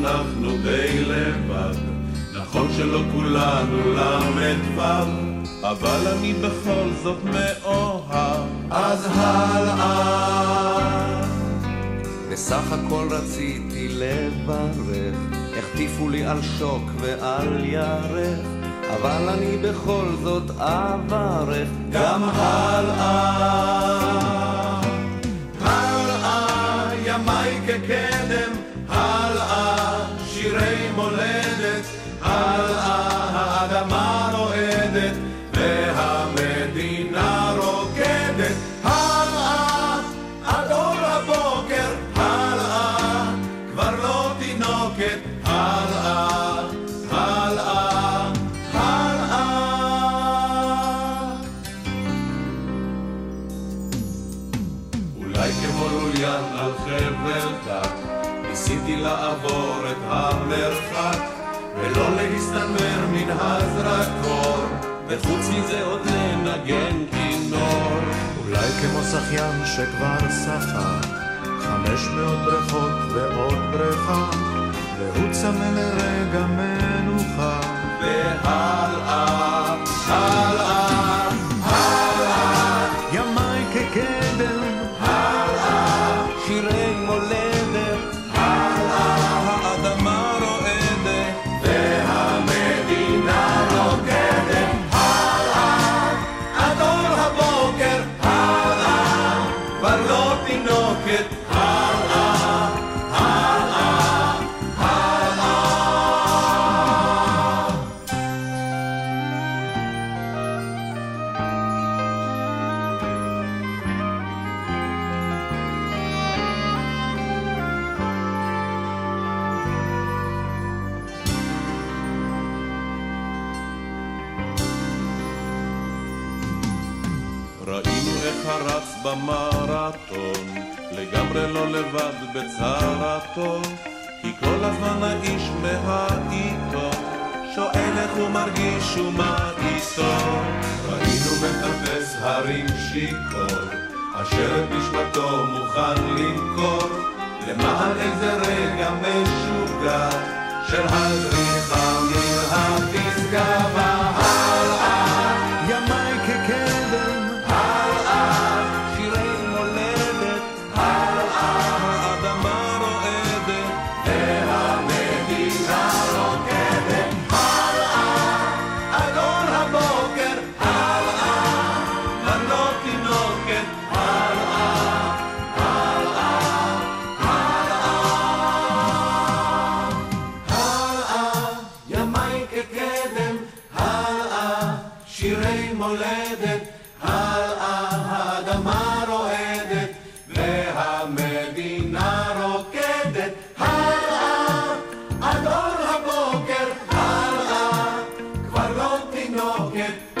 אנחנו די לבד, נכון שלא כולנו ל"ו, אבל אני בכל זאת מאוהב, אז הלאה. בסך הכל רציתי לברך, החטיפו לי על שוק ועל ירך, אבל אני בכל זאת אברך גם הלאה. מולדת, הלאה האדמה רועדת והמדינה רוקדת, הלאה עד אור הבוקר, הלאה כבר לא תינוקת, הלאה, הלאה, הלאה. אולי כמו לוליין על חבל דק, ניסיתי לעבור את המרחק, ולא להסתנוור מן הזרקור, וחוץ מזה עוד לנגן כינור. אולי כמו שחיין שכבר שחה, חמש מאות בריכות ועוד בריכה, והוא צמא לרגע מנוחה. והלאה, ראינו איך הרץ במרתון, לגמרי לא לבד בצרתו, כי כל הזמן האיש מהעיתון, שואל איך הוא מרגיש ומה איתו. ראינו מטפס הרים שיכור, אשר את נשמתו מוכן למכור, למען איזה רגע משוגע, של הזריחה מן הפסגה מולדת, על האדמה רועדת, והמדינה רוקדת, הלאה, עד אור הבוקר, הלאה, כבר לא תינוקת.